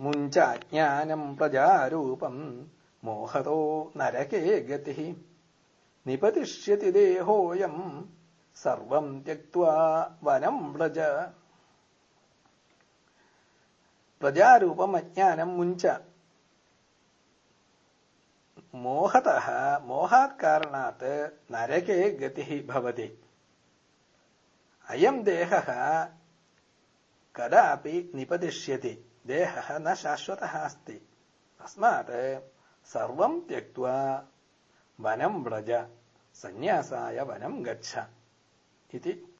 മുഞ്ചാജ്ഞാനം പ്രജാരൂപം. മോഹതോ നരകേ ഗതി. നിപതിഷ്യതി ദേഹോയം. സർവം ത്യക്വാ വനം വ്രജ. പ്രജാരൂപം അജ്ഞാനം മുഞ്ച. മോഹത മോഹാത് കാരണാത് നരകേ ഗതി ഭവതി. അയം ദേഹः कदापि निपतिष्यति देहः न शाश्वतः अस्ति। तस्मात् सर्वं त्यक्त्वा वनं व्रज। सन्न्यासाय वनं गच्छ। इति